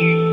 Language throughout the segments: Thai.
เ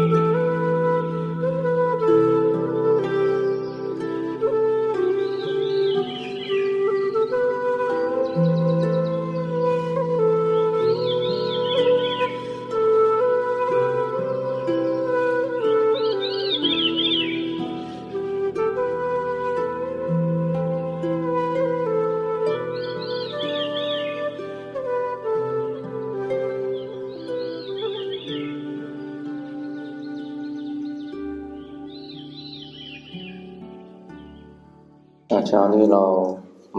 ช้านี้เรา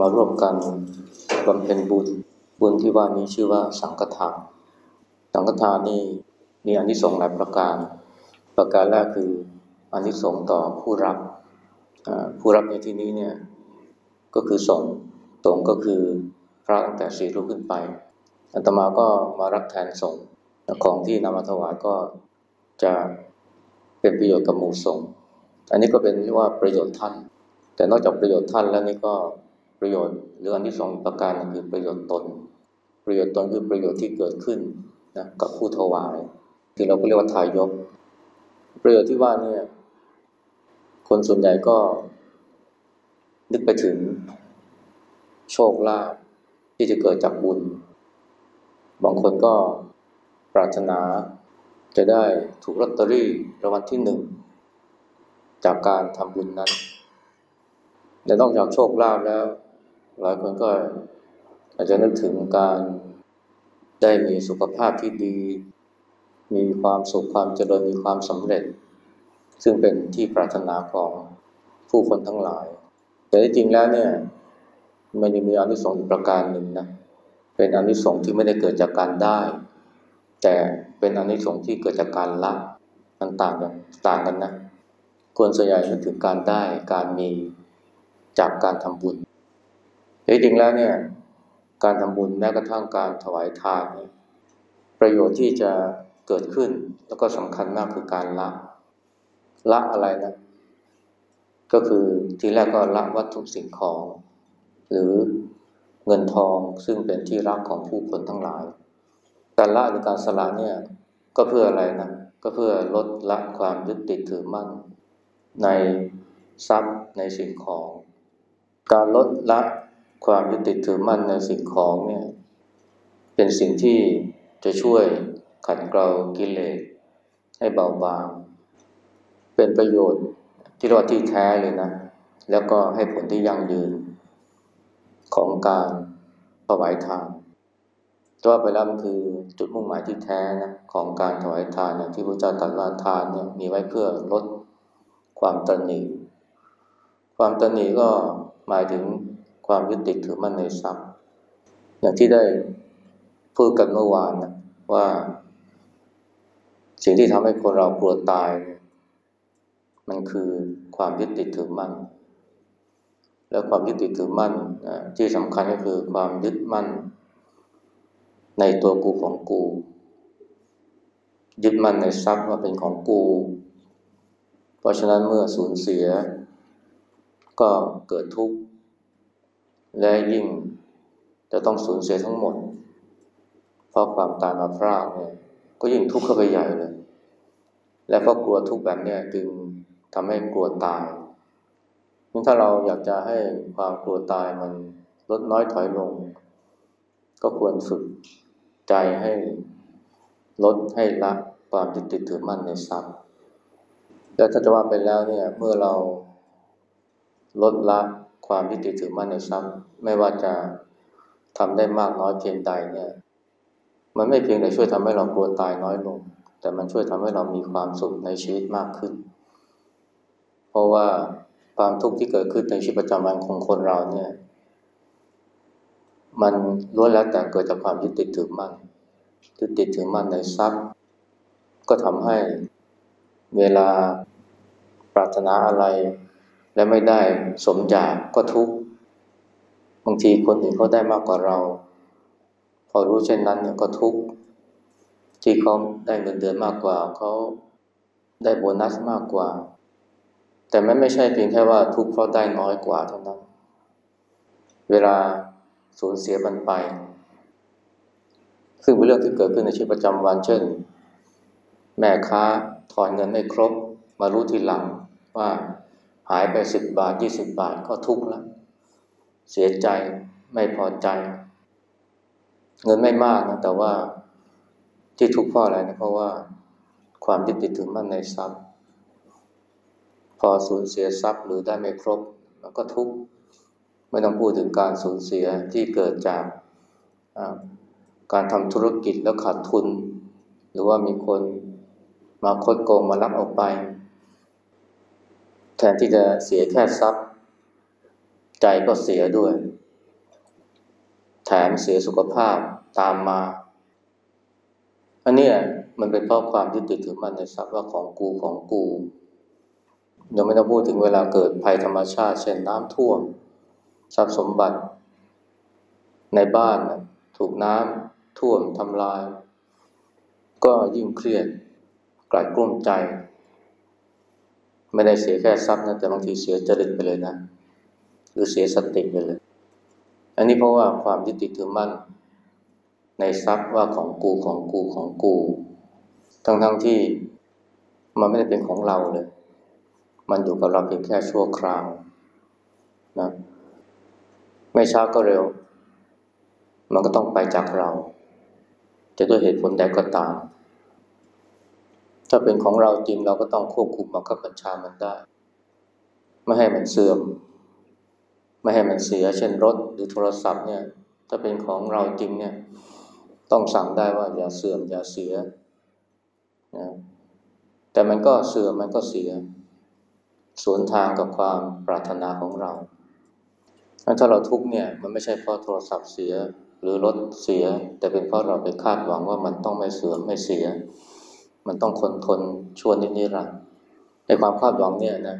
มาร่วมกันบำเพ็ญบุญ บุญที่ว่านี้ชื่อว่าสังฆทาน สังฆทานนี่มีอนิสงส์หลายประการ ประการแรกคืออนิสงส์ต่อผู้รับ ผู้รับในที่นี้เนี่ยก็คือสงฆ์สงฆ์ก็คือพระตั้งแต่สี่รูปขึ้นไปอัตมาก็มารับแทนสงฆ์ของที่นำมาถวายก็จะเป็นประโยชน์กับหมู่สงฆ์อันนี้ก็เป็นเรียกว่าประโยชน์ท่าน แต่นอกจากประโยชน์ท่านแล้วนี่ก็ประโยชน์หรืออันที่สองประการคือประโยชน์ตน ประโยชน์ตนคือประโยชน์ที่เกิดขึ้นนะกับผู้ถวายที่เราก็เรียกว่าทายก ประโยชน์ที่ว่านี่คนส่วนใหญ่ก็ นึกไปถึงโชคลาภที่จะเกิดจากบุญ บางคนก็ปรารถนาจะได้ถูกลอตเตอรี่รางวัลที่หนึ่งจากการทำบุญนั้น แต่นอกจากโชคลาภแล้ว หลายคนก็อาจจะนึกถึงการได้มีสุขภาพที่ดี มีความสุขความเจริญมีความสำเร็จ ซึ่งเป็นที่ปรารถนาของผู้คนทั้งหลาย แต่ที่จริงแล้วเนี่ยมันยังมีอนิสงส์อีกประการหนึ่งนะเป็นอนิสงส์ที่ไม่ได้เกิดจากการได้ แต่เป็นอนิสงส์ที่เกิดจากการละมันต่างกันต่างกันนะคนส่วนใหญ่นึกถึงการได้การมี จากการทำบุญจริงๆแล้วเนี่ยการทำบุญแม้กระทั่งการถวายทานประโยชน์ที่จะเกิดขึ้นแล้วก็สำคัญมากคือการละละอะไรนะก็คือทีแรกก็ละวัตถุสิ่งของ หรือเงินทองซึ่งเป็นที่รักของผู้คนทั้งหลาย การละหรือการสละเนี่ยก็เพื่ออะไรนะก็เพื่อลดละความยึดติดถือมั่น ในทรัพย์ในสิ่งของ การลดละความยึดติดถือมั่นในสิ่งของเนี่ยเป็นสิ่งที่จะช่วยขัดเกลากิเลสให้เบาบาง เป็นประโยชน์ที่รอดที่แท้เลยนะ แล้วก็ให้ผลที่ยั่งยืน ของการถวายทานตัวไปแล้วมันคือจุดมุ่งหมายที่แท้นะของการถวายทานอย่างที่พระเจ้าตรัสว่าทานเนี่ยมีไว้เพื่อลดความตนี ความตนีก็หมายถึงความยึดติดถือมั่นในทรัพย์ อย่างที่ได้พูดกันเมื่อวานนะว่า สิ่งที่ทำให้คนเรากลัวตาย มันคือความยึดติดถือมั่น และความยึดติดถือมั่นที่สำคัญก็คือความยึดมั่น ในตัวกูของกู ยึดมั่นในทรัพย์ว่าเป็นของกู เพราะฉะนั้นเมื่อสูญเสีย ก็เกิดทุกข์ และยิ่งจะต้องสูญเสียทั้งหมด เพราะความตายมาพรากเนี่ยก็ยิ่งทุกข์เข้าไปใหญ่เลย และเพราะกลัวทุกข์แบบนี้จึงทำให้กลัวตายนี่ถ้าเราอยากจะให้ความกลัวตายมันลดน้อยถอยลง ก็ควรฝึกใจให้ลดให้ละความติดติดถือมั่นในทรัพย์และถ้าจะว่าไปแล้วเนี่ยเมื่อเรา ลดละความยึดติดถือมั่นในทรัพย์ไม่ว่าจะทำได้มากน้อยเพียงใดเนี่ย มันไม่เพียงแต่ช่วยทำให้เรากลัวตายน้อยลง แต่มันช่วยทำให้เรามีความสุขในชีวิตมากขึ้น เพราะว่าความทุกข์ที่เกิดขึ้นในชีวิตประจำวันของคนเราเนี่ย มันล้วนแล้วแต่เกิดจากความยึดติดถือมั่นยึดติดถือมั่นในทรัพย์ ก็ทำให้เวลาปรารถนาอะไร และไม่ได้สมอยากก็ทุกข์บางทีคนอื่นเขาได้มากกว่าเรา พอรู้เช่นนั้นเนี่ยก็ทุกข์ที่เขาได้เงินเดือนมากกว่าเขาได้โบนัสมากกว่า แต่ไม่ไม่ใช่เพียงแค่ว่าทุกข์เพราะได้น้อยกว่าเท่านั้น เวลาสูญเสียมันไป ซึ่งเป็นเรื่องที่เกิดขึ้นในชีวิตประจำวันเช่น แม่ค้าถอนเงินไม่ครบ มารู้ทีหลังว่า หายไปสิบบาทยี่สิบบาทก็ทุกข์แล้ว เสียใจไม่พอใจ เงินไม่มากนะแต่ว่าที่ทุกข์เพราะอะไรนะเพราะว่าความยึดติดถือมั่นในทรัพย์ พอสูญเสียทรัพย์หรือได้ไม่ครบมันก็ทุกข์ไม่ต้องพูดถึงการสูญเสียที่เกิดจากการทำธุรกิจแล้วขาดทุน หรือว่ามีคนมาคดโกงมาลักเอาไป แทนที่จะเสียแค่ทรัพย์ ใจก็เสียด้วย แถมเสียสุขภาพตามมา อันนี้มันเป็นเพราะความยึดติดถือมั่นในทรัพย์ว่าของกูของกูยังไม่ต้องพูดถึงเวลาเกิดภัยธรรมชาติ เช่นน้ำท่วม ทรัพย์สมบัติ ในบ้านถูกน้ำท่วมทำลาย ก็ยิ่งเครียดกลายกลุ้มใจ ไม่ได้เสียแค่ทรัพย์นะแต่บางทีเสียจริตไปเลยนะ หรือเสียสติไปเลย อันนี้เพราะว่าความยึดติดถือมั่น ในทรัพย์ว่าของกูของกูของกู ทั้งทั้งที่มันไม่ได้เป็นของเราเลย มันอยู่กับเราเพียงแค่ชั่วคราวนะไม่ช้าก็เร็ว มันก็ต้องไปจากเรา จะด้วยเหตุผลใดก็ตาม ถ้าเป็นของเราจริงเราก็ต้องควบคุมบังคับบัญชามันได้ ไม่ให้มันเสื่อม ไม่ให้มันเสีย เช่นรถหรือโทรศัพท์เนี่ย ถ้าเป็นของเราจริงเนี่ย ต้องสั่งได้ว่าอย่าเสื่อมอย่าเสียนะแต่มันก็เสื่อมมันก็เสีย สวนทางกับความปรารถนาของเราถ้าเราทุกเนี่ยมันไม่ใช่เพราะโทรศัพท์เสียหรือรถเสีย แต่เป็นเพราะเราไปคาดหวังว่ามันต้องไม่เสื่อมไม่เสีย มันต้องคนทนชวนนิดนิรันดร์ในความคาดหวังเนี่ยนะ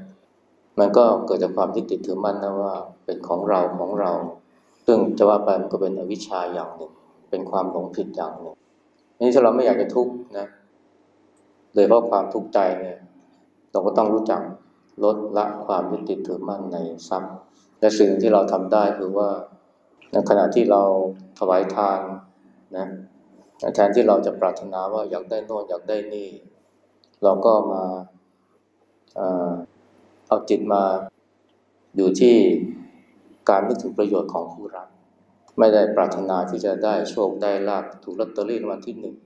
มันก็เกิดจากความที่ติดถือมั่นนะว่าเป็นของเราของเรา ซึ่งจะว่าไปมันก็เป็นอวิชชาอย่างหนึ่ง เป็นความหลงผิดอย่างหนึ่งนี่ถ้าเราไม่อยากจะทุกข์นะโดยเพราะความทุกข์ใจเนี่ยเราก็ต้องรู้จักลดละความยึดติดถือมั่นในทรัพย์ และสิ่งที่เราทำได้คือว่าในขณะที่เราถวายทานนะ แทนที่เราจะปรารถนาว่าอยากได้โน่นอยากได้นี่ เราก็มาเอาจิตมาอยู่ที่การนึกถึงประโยชน์ของผู้รับไม่ได้ปรารถนาที่จะได้โชคได้ลาภถูกลอตเตอรี่รางวัลที่หนึ่ง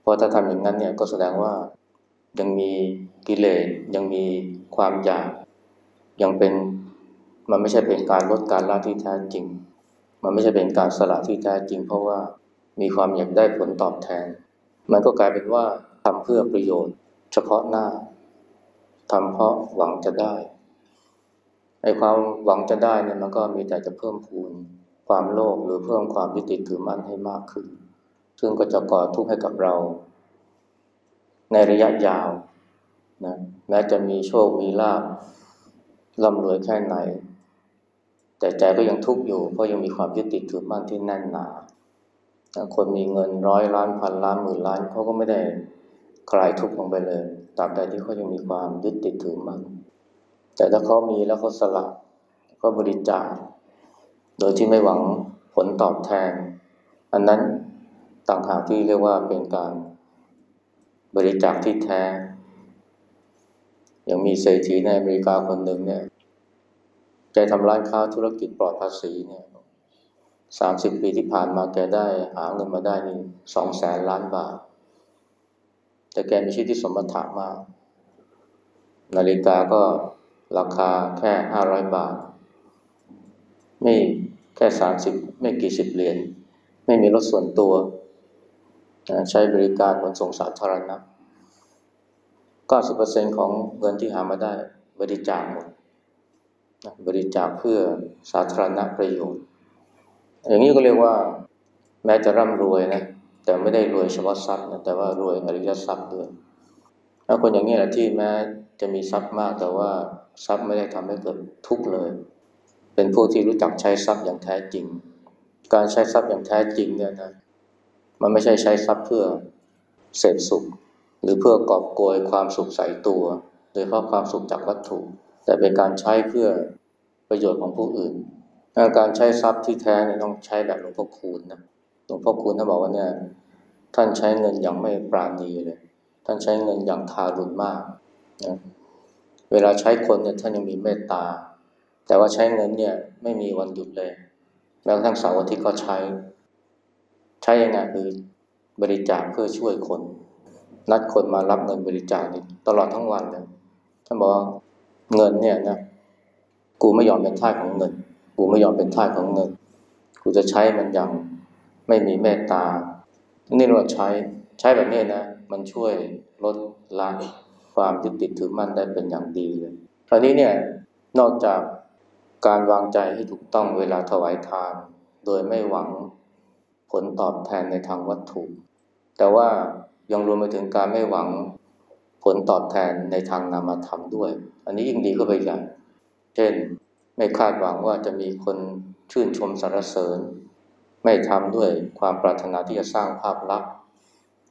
เพราะถ้าทำอย่างนั้นเนี่ยก็แสดงว่ายังมีกิเลสยังมีความอยากยังเป็นมันไม่ใช่เป็นการลดการละที่แท้จริง มันไม่ใช่เป็นการสละที่แท้จริง เพราะว่า มีความอยากได้ผลตอบแทน มันก็กลายเป็นว่าทำเพื่อประโยชน์ เฉพาะหน้าทำเพราะหวังจะได้ไอ้ความหวังจะได้เนี่ยมันก็มีแต่จะเพิ่มพูนความโลภหรือเพิ่มความยึดติดถือมั่นให้มากขึ้น ซึ่งก็จะก่อทุกข์ให้กับเรา ในระยะยาวนะแม้จะมีโชคมีลาภร่ำรวยแค่ไหน แต่ใจก็ยังทุกข์อยู่เพราะยังมีความยึดติดถือมั่นที่แน่นหนา คนมีเงินร้อยล้านพันล้านหมื่นล้านเขาก็ไม่ได้คลายทุกข์ลงไปเลยตราบใดที่เขายังมีความยึดติดถือมัน แต่ถ้าเขามีแล้วเขาสละก็บริจาคโดยที่ไม่หวังผลตอบแทน อันนั้นต่างหากที่เรียกว่าเป็นการบริจาคที่แท้ย่างมีเศรษฐีในอเมริกาคนหนึ่งเนี่ยแกทำร้านค้าธุรกิจปลอดภาษีเนี่ย สามสิบปีที่ผ่านมาแกได้หาเงินมาได้นี่สองแสนล้านบาท แต่แกมีชีวิตที่สมบัติมาก นาฬิกาก็ราคาแค่ห้าร้อยบาท ไม่แค่สามสิบไม่กี่สิบเหรียญ ไม่มีรถส่วนตัว ใช้บริการขนส่งสาธารณะ90%ของเงินที่หามาได้บริจาคหมด บริจาคเพื่อสาธารณประโยชน์ อย่างนี้ก็เรียกว่าแม้จะร่ำรวยนะแต่ไม่ได้รวยเฉพาะทรัพย์นะแต่ว่ารวยอริยทรัพย์ด้วยถ้าคนอย่างนี้แหละที่แม้จะมีทรัพย์มากแต่ว่าทรัพย์ไม่ได้ทำให้เกิดทุกข์เลย เป็นผู้ที่รู้จักใช้ทรัพย์อย่างแท้จริง การใช้ทรัพย์อย่างแท้จริงเนี่ยนะมันไม่ใช่ใช้ทรัพย์เพื่อเสพสุข หรือเพื่อกอบโกยความสุขใส่ตัว โดยเพราะความสุขจากวัตถุ แต่เป็นการใช้เพื่อประโยชน์ของผู้อื่น การใช้ทรัพย์ที่แท้เนี่ยต้องใช้แบบหลวงพ่อคูณนะ หลวงพ่อคูณท่านบอกว่าเนี่ยท่านใช้เงินอย่างไม่ปราณีเลย ท่านใช้เงินอย่างทารุณมากนะเวลาใช้คนเนี่ยท่านยังมีเมตตา แต่ว่าใช้เงินเนี่ยไม่มีวันหยุดเลยแม้กระทั่งเสาร์อาทิตย์ก็ใช้ ใช้ยังไงคือบริจาคเพื่อช่วยคน นัดคนมารับเงินบริจาคนี่ตลอดทั้งวันเลย ท่านบอกเงินเนี่ยนะ กูไม่ยอมเป็นท่าสของเงิน กูไม่ยอมเป็นทาสของเงิน กูจะใช้มันอย่างไม่มีเมตตา นี่เราใช้ ใช้แบบนี้นะ มันช่วยลดละความยึดติดถือมั่นได้เป็นอย่างดีเลย คราวนี้เนี่ย นอกจากการวางใจให้ถูกต้องเวลาถวายทาน โดยไม่หวังผลตอบแทนในทางวัตถุ แต่ว่ายังรวมไปถึงการไม่หวังผลตอบแทนในทางนามธรรมด้วย อันนี้ยิ่งดีก็ไปใหญ่ เช่น ไม่คาดหวังว่าจะมีคนชื่นชมสรรเสริญ ไม่ทำด้วยความปรารถนาที่จะสร้างภาพลักษณ์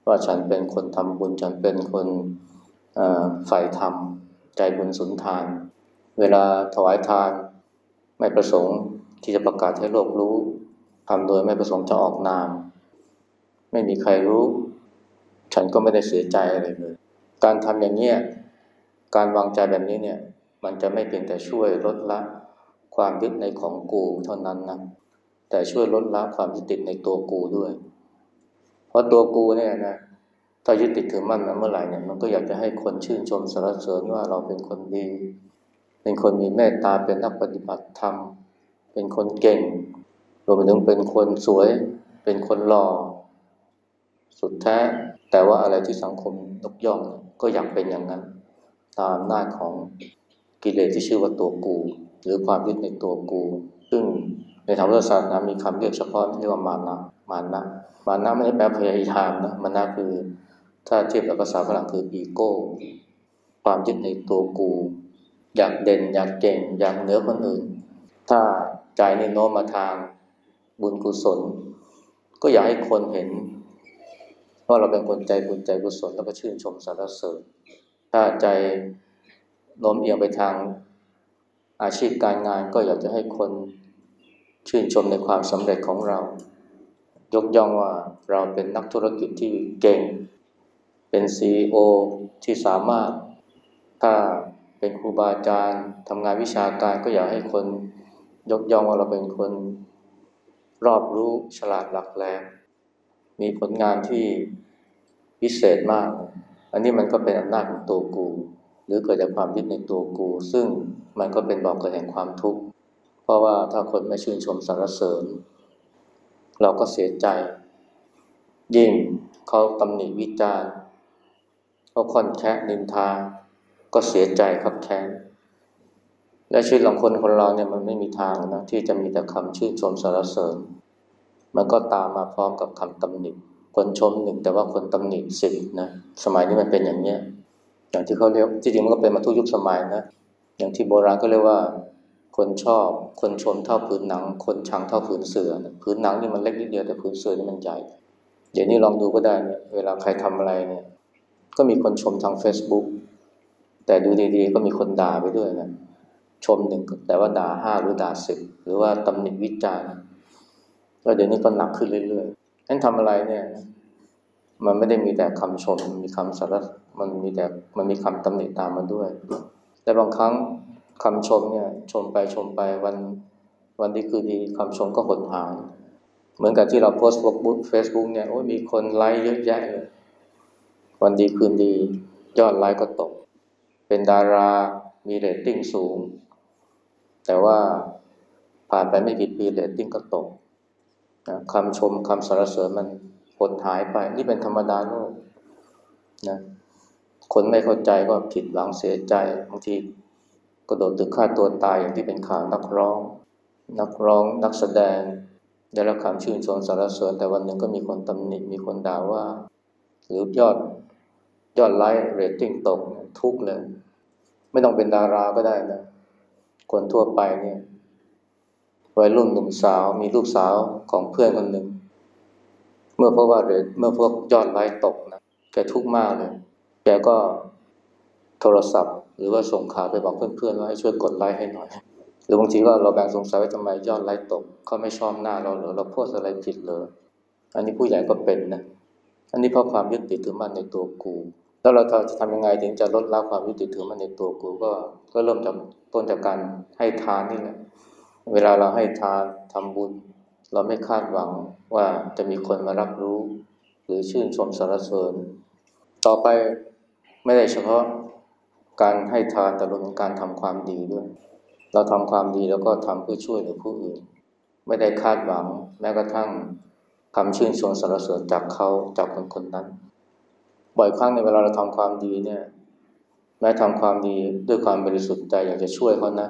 ว่าฉันเป็นคนทำบุญฉันเป็นคนฝ่ายธรรม ใจบุญสุนทาน เวลาถวายทานไม่ประสงค์ที่จะประกาศให้โลกรู้ทำโดยไม่ประสงค์จะออกนาม ไม่มีใครรู้ ฉันก็ไม่ได้เสียใจอะไรเลย การทำอย่างเนี้ยการวางใจแบบนี้เนี่ย มันจะไม่เพียงแต่ช่วยลดละ ความยึดในของกูเท่านั้นนะแต่ช่วยลดละความยึดติดในตัวกูด้วย เพราะตัวกูเนี่ยนะถ้ายึดติดถือมั่นมาเมื่อไหร่เนี่ยมันก็อยากจะให้คนชื่นชมสรรเสริญว่าเราเป็นคนดี เป็นคนมีเมตตาเป็นนักปฏิบัติธรรม เป็นคนเก่งรวมไปถึงเป็นคนสวย เป็นคนหล่อสุดแท้แต่ว่าอะไรที่สังคมยกย่องก็อยากเป็นอย่างนั้น ตามหน้าของ กิเลสที่ชื่อว่าตัวกู หรือความยึดในตัวกู ซึ่งในทางพุทธศาสนามีคำเรียกเฉพาะเรียกว่ามานะมานะมานะไม่ได้แปลพยายามนะมานะคือถ้าเทียบกับภาษาฝรั่งคืออีโก้ความยึดในตัวกู อยากเด่นอยากเก่งอยากเหนือคนอื่น ถ้าใจนี่โน้มมาทางบุญกุศล ก็อยากให้คนเห็นว่าเราเป็นคนใจบุญใจกุศลแล้วก็ชื่นชมสรรเสริญถ้าใจ โน้มเอียงไปทางอาชีพการงานก็อยากจะให้คนชื่นชมในความสำเร็จของเรา ยกย่องว่าเราเป็นนักธุรกิจที่เก่ง เป็นซีอที่สามารถ ถ้าเป็นครูบาอาจารย์ทำงานวิชาการก็อยากให้คนยกย่องว่าเราเป็นคนรอบรู้ฉลาดหลักแหลมมีผลงานที่พิเศษมาก อันนี้มันก็เป็นอำนาจของตัวกู รือเกิดจากความยึดในตัวกู ซึ่งมันก็เป็นบอกเกิดแห่งความทุกข์ เพราะว่าถ้าคนไม่ชื่นชมสรรเสริญ เราก็เสียใจ ยิ่งเขาตำหนิวิจารณ์เขาค่อนแคะนินทา ก็เสียใจครับแค้นและชีวิตของคนคนเราเนี่ยมันไม่มีทางนะที่จะมีแต่คำชื่นชมสรรเสริญ มันก็ตามมาพร้อมกับคำตำหนิคนชมหนึ่งแต่ว่าคนตำหนิสิบนะสมัยนี้มันเป็นอย่างเนี้ย อย่างที่เขาเรียกที่จริงมันก็เป็นมาทุกยุคสมัยนะอย่างที่โบราณก็เรียกว่า คนชอบคนชมเท่าผืนหนัง คนชังเท่าผืนเสือนะผืนหนังนี่มันเล็กนิดเดียวแต่ผืนเสือนี่มันใหญ่เดี๋ยวนี้ลองดูก็ได้เนี่ยเวลาใครทำอะไรเนี่ยก็มีคนชมทาง Facebook แต่ดูดีๆ ก็มีคนด่าไปด้วยนะชมหนึ่งแต่ว่าด่าห้าหรือด่าสิบหรือว่าตำหนิวิจารณ์แล้วเดี๋ยวนี้ก็หนักขึ้นเรื่อยๆนั้นทำอะไรเนี่ย มันไม่ได้มีแต่คำชม มีคำสรรมันมีแต่มันมีคำตำหนิตามมาด้วย แต่บางครั้งคำชมเนี่ยชมไปชมไปวันวันดีคืนดีคำชมก็หดหาย เหมือนกับที่เราโพสต์เฟซบุ๊กเนี่ยโอ้ยมีคนไลค์เยอะแยะเลยวันดีคืนดี ยอดไลค์ก็ตก เป็นดารามีเรตติ้งสูง แต่ว่าผ่านไปไม่กี่ปีเรตติ้งก็ตกนะคำชมคำสรรเสริญมัน หดหายไป นี่เป็นธรรมดาโลกนะคนไม่เข้าใจก็ผิดหวังเสียใจบางทีก็โดดตึกฆ่าตัวตายอย่างที่เป็นข่าวนักร้อง นักร้องนักแสดง ได้รับคำชื่นชมสรรเสริญแต่วันหนึ่งก็มีคนตำหนิมีคนด่าว่า หรือยอดยอดไลค์เรตติ้งตกทุกเลย ไม่ต้องเป็นดาราก็ได้นะคนทั่วไปเนี่ยวัยรุ่นหนุ่มสาวมีลูกสาวของเพื่อนคนหนึ่ง มื่อพบว่าเรตเมื่อพวกยอดไลค์ตกนะแกทุกข์มากเลย แกก็โทรศัพท์ หรือว่าส่งข่าวไปบอกเพื่อนๆว่าให้ช่วยกดไลค์ให้หน่อย หรือบางทีก็เราแบ่งสงสัยว่าทำไมยอดไลค์ตกเขาไม่ชอบหน้าเราหรือเราโพสอะไรผิดเลยอันนี้ผู้ใหญ่ก็เป็นนะอันนี้เพราะความยึดติดถือมั่นในตัวกู แล้วเราจะทำยังไงถึงจะลดละความยึดติดถือมั่นในตัวกูก็ก็เริ่มจากต้นจากการให้ทานนี่แหละเวลาเราให้ทานทำบุญ เราไม่คาดหวังว่าจะมีคนมารับรู้ หรือชื่นชมสรรเสริญ ต่อไปไม่ได้เฉพาะการให้ทานแต่รวมถึงการทำความดีด้วย เราทำความดีแล้วก็ทำเพื่อช่วยเหลือผู้อื่น ไม่ได้คาดหวังแม้กระทั่งคำชื่นชมสรรเสริญจากเขาจากคนคนนั้น บ่อยครั้งในเวลาเราทำความดีเนี่ยแม้ทำความดีด้วยความบริสุทธิ์ใจอยากจะช่วยเขานะ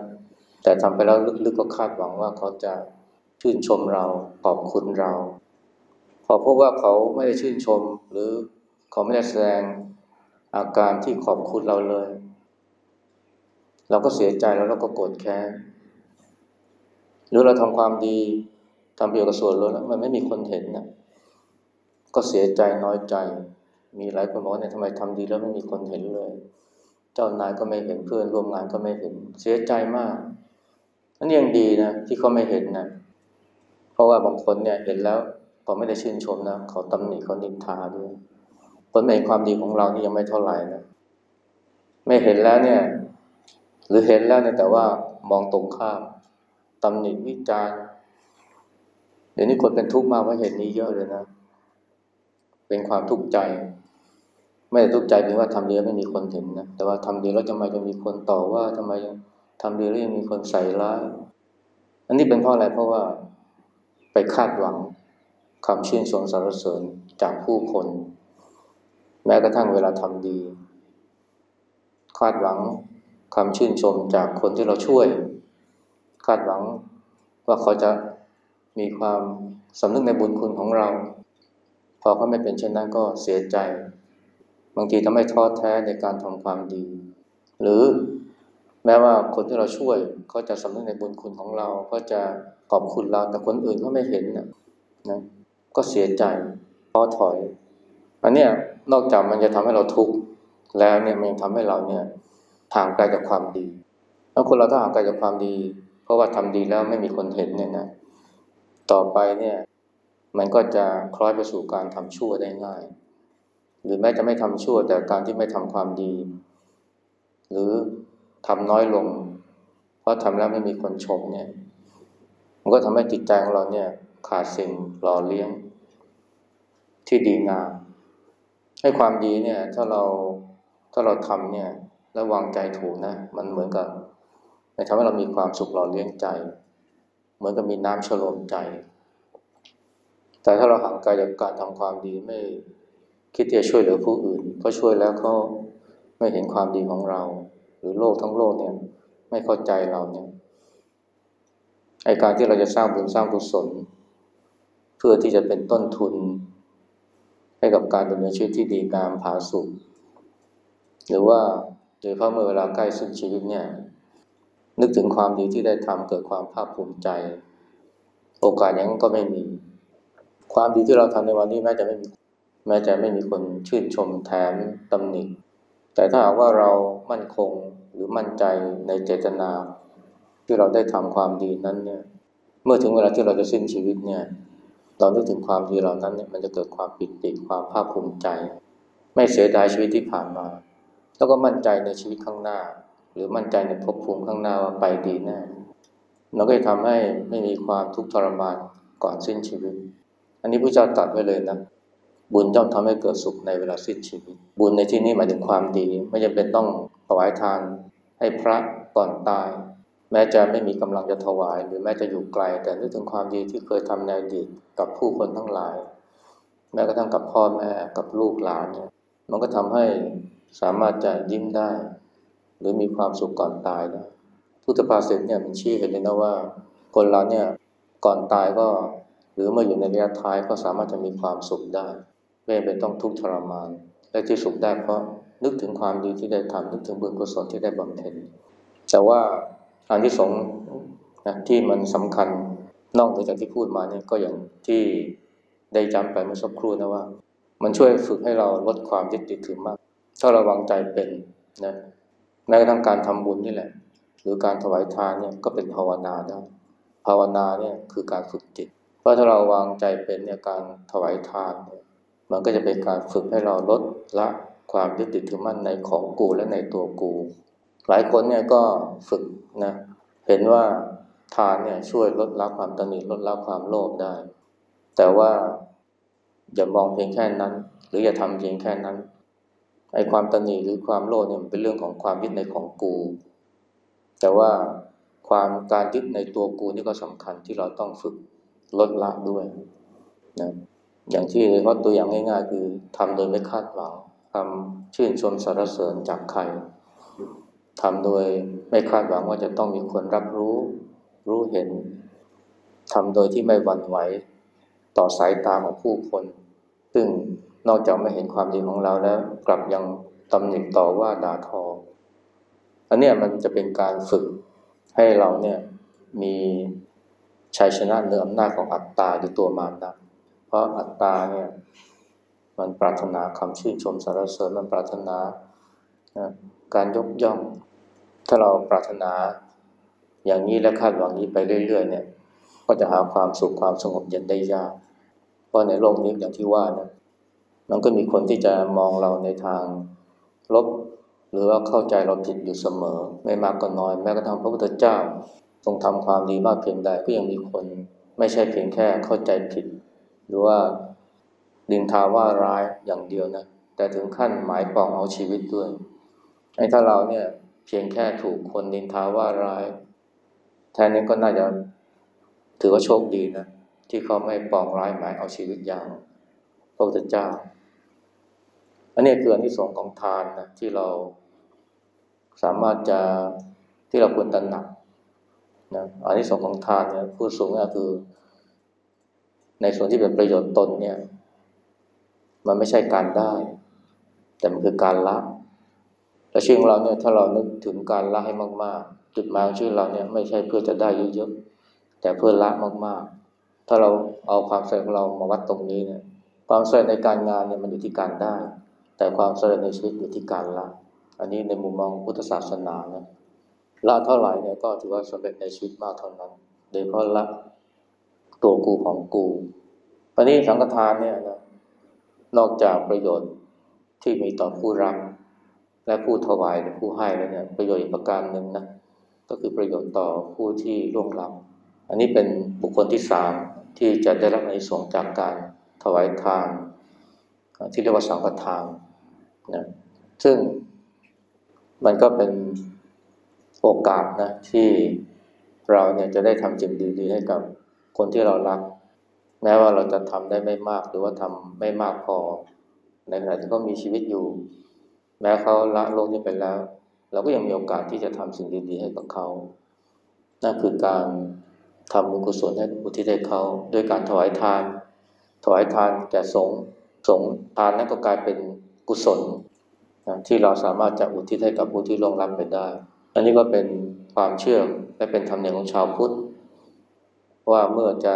แต่ทำไปแล้วลึกๆก็คาดหวังว่าเขาจะ ชื่นชมเราขอบคุณเราพอพบว่าเขาไม่ได้ชื่นชม หรือเขาไม่ได้แสดงอาการที่ขอบคุณเราเลย เราก็เสียใจแล้วเราก็โกรธแค้นหรือเราทำความดีทำประโยชน์กับส่วนรวมแล้วมันไม่มีคนเห็นนะก็เสียใจน้อยใจ มีหลายคนบอกว่าเนี่ยทำไมทำดีแล้วไม่มีคนเห็นเลย เจ้านายก็ไม่เห็นเพื่อนร่วมงานก็ไม่เห็นเสียใจมากอันนี้ยังดีนะที่เขาไม่เห็นนะ ราะว่าบางคนเนี่ยเห็นแล้วพอไม่ได้ชื่นชมนะเขาตำหนิเขานินทาด้วยผลเห็นความดีของเรานี่ยังไม่เท่าไหร่นะไม่เห็นแล้วเนี่ย หรือเห็นแล้วเนี่ยแต่ว่ามองตรงข้ามตำหนิวิจารณ์เดี๋ยวนี้คนเป็นทุกข์มากเพราะเห็นนี้เยอะเลยนะ เป็นความทุกข์ใจ ไม่ได้ทุกข์ใจเพียงว่าทำดีไม่มีคนเห็นนะแต่ว่าทำดีแล้วทำไมจะมีคนต่อว่าทำไมทำดีแล้วยังมีคนใส่ร้ายอันนี้เป็นเพราะอะไรเพราะว่า ไปคาดหวังคำชื่นชมสรรเสริญจากผู้คน แม้กระทั่งเวลาทำดี คาดหวังคำชื่นชมจากคนที่เราช่วย คาดหวังว่าเขาจะมีความสำนึกในบุญคุณของเรา พอเขาไม่เป็นเช่นนั้นก็เสียใจ บางทีทำให้ท้อแท้ในการทำความดี หรือ แม้ว่าคนที่เราช่วยเขาจะสำนึกในบุญคุณของเราก็จะขอบคุณเราแต่คนอื่นเขาไม่เห็นนะนะก็เสียใจท้อถอย อันเนี้ยนอกจากมันจะทำให้เราทุกข์แล้วเนี่ยมันยังทำให้เราเนี่ยห่างไกลจากความดีแล้วคนเราถ้าห่างไกลจากความดี เพราะว่าทำดีแล้วไม่มีคนเห็นเนี่ยนะต่อไปเนี่ยมันก็จะคล้อยไปสู่การทำชั่วได้ง่าย หรือแม้จะไม่ทำชั่วแต่การที่ไม่ทำความดี หรือ ทำน้อยลง เพราะทำแล้วไม่มีคนชมเนี่ย มันก็ทำให้จิตใจของเราเนี่ย ขาดสิ่งหล่อเลี้ยง ที่ดีงาม ให้ความดีเนี่ย ถ้าเราถ้าเราทำเนี่ยแล้ววางใจถูกนะ มันเหมือนกับมันทำให้เรามีความสุขหล่อเลี้ยงใจ เหมือนกับมีน้ำฉโลมใจ แต่ถ้าเราห่างไกลจากการทำความดีไม่คิดที่จะช่วยเหลือผู้อื่นเพราะช่วยแล้วเขาไม่เห็นความดีของเรา หรือโลกทั้งโลกเนี่ยไม่เข้าใจเราเนี่ยไอการที่เราจะสร้างบุญสร้างกุศล เพื่อที่จะเป็นต้นทุน ให้กับการดำเนินชีวิตที่ดีงามผาสุกหรือว่าโดยเฉพาะเมื่อเวลาใกล้สิ้นชีวิตเนี่ย นึกถึงความดีที่ได้ทำเกิดความภาคภูมิใจ โอกาสอย่างนั้นก็ไม่มี ความดีที่เราทำในวันนี้แม้จะไม่มีแม้จะไม่มีคนชื่นชมแถมตำหนิ แต่ถ้าหากว่าเรามั่นคงหรือมั่นใจในเจตนา ที่เราได้ทำความดีนั้นเนี่ยเมื่อถึงเวลาที่เราจะสิ้นชีวิตเนี่ยเรานึกถึงความดีเหล่านั้นเนี่ยมันจะเกิดความปิติความภาคภูมิใจ ไม่เสียดายชีวิตที่ผ่านมา แล้วก็มั่นใจในชีวิตข้างหน้า หรือมั่นใจในภพภูมิข้างหน้าว่าไปดีแน่มันก็จะทำให้ไม่มีความทุกข์ทรมานก่อนสิ้นชีวิต อันนี้พระเจ้าตรัสไว้เลยนะ บุญย่อมทำให้เกิดสุขในเวลาสิ้นชีวิต บุญในที่นี้หมายถึงความดี ไม่จำเป็นต้องถวายทานให้พระก่อนตาย แม้จะไม่มีกำลังจะถวาย หรือแม้จะอยู่ไกล แต่นึกถึงความดีที่เคยทำในอดีตกับผู้คนทั้งหลาย แม้กระทั่งกับพ่อแม่กับลูกหลานเนี่ยมันก็ทำให้สามารถจะยิ้มได้ หรือมีความสุขก่อนตายนะพุทธภาษิตเนี่ยมันชี้เห็นเลยนะว่า คนเราเนี่ยก่อนตายก็ หรือเมื่ออยู่ในระยะท้ายก็สามารถจะมีความสุขได้ ไม่เป็นต้องทุกข์ทรมาน และที่สุขได้เพราะนึกถึงความดีที่ได้ทำนึกถึงบุญกุศลที่ได้บำเพ็ญแต่ว่าอันที่สองนะที่มันสำคัญนอกเหนือจากที่พูดมาเนี่ยก็อย่างที่ได้จำไปเมื่อสักครู่นะว่า มันช่วยฝึกให้เราลดความยึดติดถือมาก ถ้าเราวางใจเป็นนะแม้กระทั่งการทำบุญนี่แหละ หรือการถวายทานเนี่ยก็เป็นภาวนาได้ภาวนาเนี่ยคือการฝึกจิต เพราะถ้าเราวางใจเป็นเนี่ยการถวายทานเนี่ย มันก็จะเป็นการฝึกให้เราลดละความยึดติดถือมั่นในของกูและในตัวกู หลายคนเนี่ยก็ฝึกนะเห็นว่าทานเนี่ยช่วยลดละความตนีลดละความโลภได้ แต่ว่าอย่ามองเพียงแค่นั้น หรืออย่าทำเพียงแค่นั้นไอ้ความตนีหรือความโลภเนี่ยมันเป็นเรื่องของความยึดในของกู แต่ว่าความการยึดในตัวกูนี่ก็สำคัญที่เราต้องฝึกลดละด้วยนะ อย่างที่เขาตัวอย่างง่ายๆ คือทำโดยไม่คาดหวังทำชื่นชมสรรเสริญจากใครทำโดยไม่คาดหวังว่าจะต้องมีคนรับรู้ รู้เห็นทำโดยที่ไม่หวั่นไหวต่อสายตาของผู้คน ซึ่งนอกจากไม่เห็นความดีของเราแล้ว กลับยังตำหนิต่อว่าด่าทอ อันนี้มันจะเป็นการฝึกให้เราเนี่ยมีชัยชนะเหนืออำนาจของอัตตาหรือตัวมารนะ เพราะอัตตาเนี่ยมันปรารถนาคำชื่นชมสรรเสริญมันปรารถนาการยกย่อง ถ้าเราปรารถนาอย่างนี้และคาดหวังนี้ไปเรื่อยๆเนี่ย ก็จะหาความสุขความสงบเย็นได้ยากเพราะในโลกนี้อย่างที่ว่านะมันก็มีคนที่จะมองเราในทางลบ หรือว่าเข้าใจเราผิดอยู่เสมอ ไม่มากก็น้อย แม้กระทั่งพระพุทธเจ้าทรงทำความดีมากเพียงใดก็ยังมีคน ไม่ใช่เพียงแค่เข้าใจผิด หรือว่าดินทาว่าร้ายอย่างเดียวนะ แต่ถึงขั้นหมายปองเอาชีวิตด้วยไอ้ถ้าเราเนี่ยเพียงแค่ถูกคนดินทาว่าร้ายแทนนี้ก็น่าจะถือว่าโชคดีนะ ที่เขาไม่ปองร้ายหมายเอาชีวิตอย่างพระพุทธเจ้า อันนี้คืออันที่สองของทานนะที่เราสามารถจะที่เราควรตระหนักนะอันที่สองของทานเนี่ยผู้สูงก็คือ ในส่วนที่เป็นประโยชน์ตนเนี่ย มันไม่ใช่การได้ แต่มันคือการละแต่ชีวิตของเราเนี่ยถ้าเรานึกถึงการละให้มาก ๆ จุดหมายของชีวิตเราเนี่ยไม่ใช่เพื่อจะได้เยอะๆแต่เพื่อละมากๆ ถ้าเราเอาความสำเร็จของเรามาวัดตรงนี้เนี่ย ความสำเร็จในการงานเนี่ยมันอยู่ที่การได้ แต่ความสำเร็จในชีวิตอยู่ที่การละ อันนี้ในมุมมองพุทธศาสนานะละเท่าไหร่เนี่ยก็ถือว่าสำเร็จในชีวิตมากเท่านั้น โดยเพราะละ ตัวกูของกูตอนนี้สังฆทานเนี่ยนะนอกจากประโยชน์ที่มีต่อผู้รับ และผู้ถวายหรือผู้ให้แล้วเนี่ยประโยชน์อีกประการหนึ่งนะก็คือประโยชน์ต่อผู้ที่ร่วงรับ อันนี้เป็นบุคคลที่สามที่จะได้รับในสงจากการถวายทาน ที่เรียกว่าสังฆทานนะซึ่งมันก็เป็นโอกาสนะที่เราเนี่ยจะได้ทำสิ่งดีๆให้กับ คนที่เรารักแม้ว่าเราจะทำได้ไม่มากหรือว่าทำไม่มากพอ ในขณะที่เขามีชีวิตอยู่ แม้เขาละโลกนี้ไปแล้ว เราก็ยังมีโอกาสที่จะทำสิ่งดีๆให้กับเขานั่นคือการทำบุญกุศลให้อุทิศให้เขาด้วยการถวายทาน ถวายทานแก่สงสงทานนั้นก็กลายเป็นกุศลที่เราสามารถจะอุทิศให้กับผู้ที่ล่วงลับไปได้ อันนี้ก็เป็นความเชื่อและเป็นธรรมเนียมของชาวพุทธ ว่าเมื่อจะ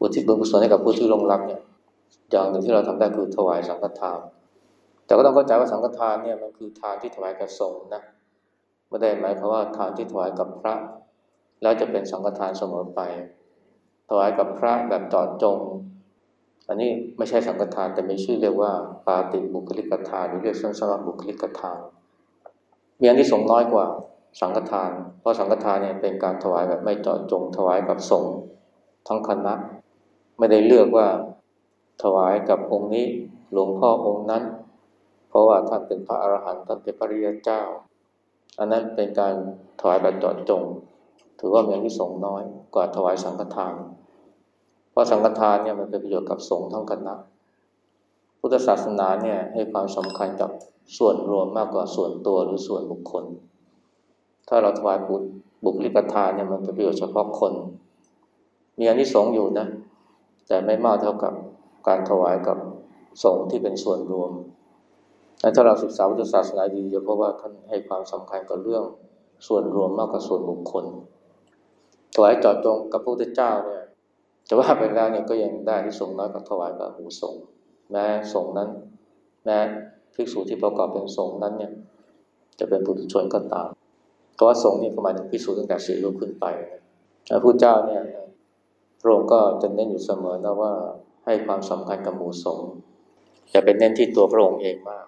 อุทิศบุญกุศลให้กับผู้ที่ลงรับเนี่ยอย่างหนึ่งที่เราทำได้คือถวายสังฆทาน แต่ก็ต้องเข้าใจว่าสังฆทานเนี่ยมันคือทานที่ถวายกับสงฆ์นะไม่ได้หมายความว่าทานที่ถวายกับพระ แล้วจะเป็นสังฆทานเสมอไป ถวายกับพระแบบจอดจง อันนี้ไม่ใช่สังฆทานแต่มีชื่อเรียกว่าปาติบุคลิกทานหรือเรียกสั้นๆว่าบุคลิกทานมีอันที่สงน้อยกว่า สังฆทาน เพราะสังฆทานเนี่ยเป็นการถวายแบบไม่เจาะจงถวายกับสงฆ์ทั้งคณะ ไม่ได้เลือกว่าถวายกับองค์นี้หลวงพ่อองค์นั้น เพราะว่าท่านเป็นพระอรหันต์ท่านเป็นพระริยเจ้า อันนั้นเป็นการถวายแบบเจาะจง ถือว่ามีอนที่สงน้อยกว่าถวายสังฆทาน เพราะสังฆทานเนี่ยมันเป็นประโยชน์กับสงฆ์ทั้งคณะ พุทธศาสนาเนี่ยให้ความสำคัญกับส่วนรวมมากกว่าส่วนตัวหรือส่วนบุคคล ถ้าเราถวายบุญบุคลิกทานเนี่ยมันเป็นประโยชน์เฉพาะคน มีอันนี้สงอยู่นะ แต่ไม่มากเท่ากับการถวายกับสงที่เป็นส่วนรวมถ้าเราศึกษาพุทธศาสนาดีจะพบว่าท่านให้ความสำคัญกับเรื่องส่วนรวมมากกว่าส่วนบุคคล ถวายจอดจงกับพระพุทธเจ้าเนี่ยจะว่าไปแล้วเนี่ยก็ยังได้ที่สงน้อยกว่าถวายกับหูสงแม้สงนั้นแม้ภิกษุที่ประกอบเป็นสงฆ์นั้นเนี่ยจะเป็นปุถุชนก็ตาม เพราะว่าสงฆ์นี่ก็หมายถึงภิกษุตั้งแต่สี่รูปขึ้นไปพระพุทธเจ้าเนี่ยพระองค์ก็จะเน้นอยู่เสมอนะว่าให้ความสำคัญกับหมู่สงฆ์อย่าเป็นเน้นที่ตัวพระองค์เองมาก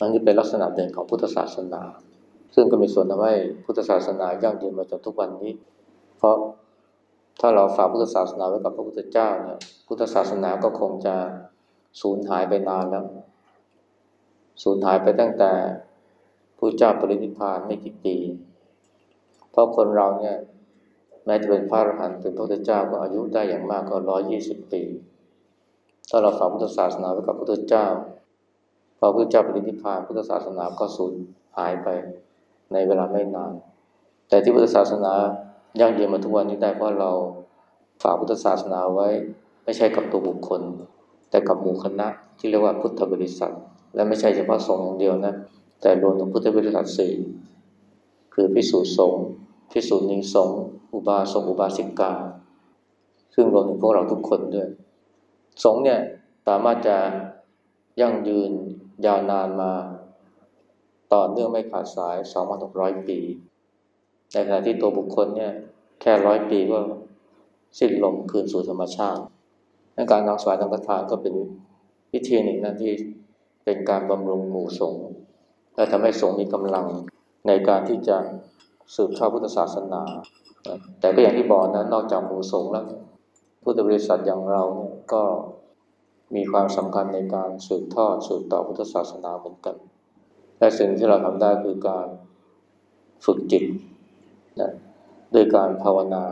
อันนี้เป็นลักษณะเด่นของพุทธศาสนา ซึ่งก็มีส่วนทำให้พุทธศาสนายั่งยืนมาจนทุกวันนี้ เพราะถ้าเราฝากพุทธศาสนาไว้กับพระพุทธเจ้าเนี่ยพุทธศาสนาก็คงจะสูญหายไปนานแล้ว สูญหายไปตั้งแต่ พระเจ้าปรินิพพานไม่กี่ปี เพราะคนเราเนี่ยแม้จะเป็นพระอรหันต์ถึงพระพุทธเจ้าก็อายุได้อย่างมากก็ร้อยี่สิบปี ถ้าเราฝากพุทธศาสนาไว้กับพระพุทธเจ้า พอพระพุทธเจ้าปรินิพพานพุทธศาสนาก็สูญหายไปในเวลาไม่นาน แต่ที่พุทธศาสนายั่งยืนมาทุกวันนี้ได้เพราะเราฝากพุทธศาสนาไว้ไม่ใช่กับตัวบุคคล แต่กับหมู่คณะที่เรียกว่าพุทธบริษัท และไม่ใช่เฉพาะสงฆ์อย่างเดียวนะ แต่รวมถึงพุทธบริษัทสี่คือพิสูจน์สงฆ์พิสูจน์นิสงฆ์อุบาสกอุบาสิกา ซึ่งรวมถึงพวกเราทุกคนด้วย สงฆ์เนี่ยสามารถจะยั่งยืนยาวนานมา ต่อเนื่องไม่ขาดสาย 2,600 ปี ในขณะที่ตัวบุคคลเนี่ยแค่ร้อยปีก็สิ้นลมคืนสู่ธรรมชาติการนำสายสังฆทานก็เป็นวิธีหนึ่งนะที่เป็นการบำรุงหมู่สงฆ์ และทำให้สงฆ์มีกำลังในการที่จะสืบทอดพุทธศาสนา แต่ก็อย่างที่บอกนะนอกจากหมู่สงฆ์แล้วพุทธบริษัทอย่างเราเนี่ยก็มีความสำคัญในการสืบทอดสืบต่อพุทธศาสนาเหมือนกัน และสิ่งที่เราทำได้คือการฝึกจิตนะโดยการภาวนา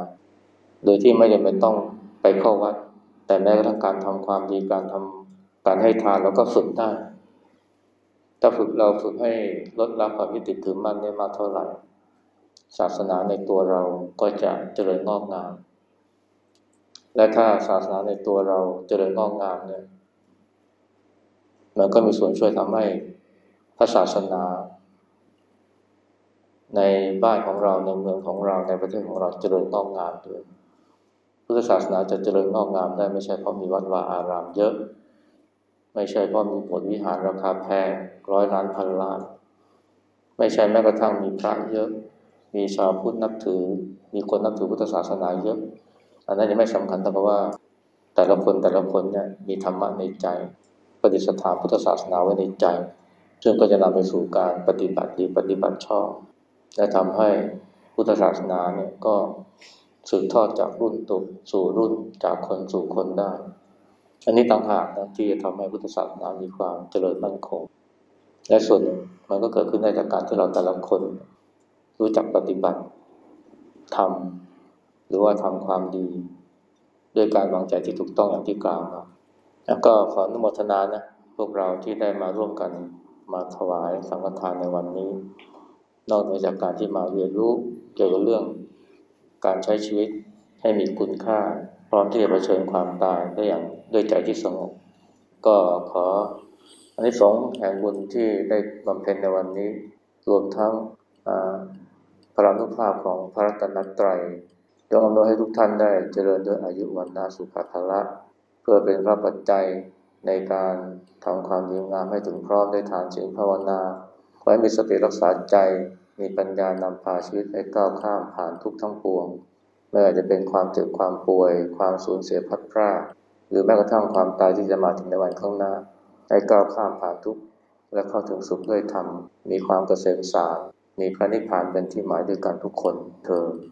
โดยที่ไม่จำเป็นต้องไปเข้าวัด แต่แม้กระทั่งการทำความดีการทำการให้ทานเราก็ฝึกได้ ถ้าฝึกเราฝึกให้ลดละความยึดติดถือมั่นได้มากเท่าไหร่ ศาสนาในตัวเราก็จะเจริญงอกงาม และถ้าศาสนาในตัวเราเจริญงอกงามเนี่ย มันก็มีส่วนช่วยทำให้พระศาสนา ในบ้านของเราในเมืองของเราในประเทศของเราเจริญงอกงามด้วยพุทธศาสนาจะเจริญงอกงามได้ไม่ใช่เพราะมีวัดวาอารามเยอะ ไม่ใช่เพราะมีโบสถ์วิหารราคาแพงร้อยล้านพันล้าน ไม่ใช่แม้กระทั่งมีพระเยอะ มีชาวพุทธนับถือ มีคนนับถือพุทธศาสนาเยอะ อันนั้นยังไม่สำคัญแต่ว่า แต่ละคนแต่ละคนเนี่ยมีธรรมะในใจปฏิสถานพุทธศาสนาไว้ในใจ ซึ่งก็จะนำไปสู่การปฏิบัติดีปฏิบัติชอบและทำให้พุทธศาสนาเนี่ยก็สืบทอดจากรุ่นตุสู่รุ่นจากคนสู่คนได้ อันนี้ต่างหากนะที่จะทำให้พุทธศาสนามีความเจริญมั่นคง และส่วนมันก็เกิดขึ้นได้จากการที่เราแต่ละคน รู้จักปฏิบัติทำหรือว่าทำความดี ด้วยการวางใจที่ถูกต้องอย่างที่กล่าวมาแล้วก็ขออนุโมทนานะพวกเราที่ได้มาร่วมกันมาถวายสังฆทานในวันนี้ นอกจากการที่มาเรียนรู้เกี่ยวกับเรื่อง การใช้ชีวิตให้มีคุณค่า ร้อมที่จะเผชิญความตายได้อย่างด้วยใจที่สงบก็ขออันนี้สองแห่งบุญที่ได้บำเพ็ญในวันนี้ รวมทั้งพระนุภาพของพระรัตนตรัยจงอำนวยให้ทุกท่านได้เจริญด้วยอายุวันนาสุขภาละ เพื่อเป็นพระปัจจัยในการทำความดีงามให้ถึงพร้อมได้ทานศีลภาวนาขอให้มีสติรักษาใจ มีปัญญานำพาชีวิตให้ก้าวข้ามผ่านทุกทั้งปวง ไม่ว่าจะเป็นความเจ็บความป่วย ความสูญเสียพัดพรากหรือแม้กระทั่งความตายที่จะมาถึงในวันข้างหน้าให้ก้าวข้ามผ่านทุกและเข้าถึงสุขด้วยธรรม มีความเกษมสารมีพระนิพพานเป็นที่หมายด้วยกันทุกคนเธอ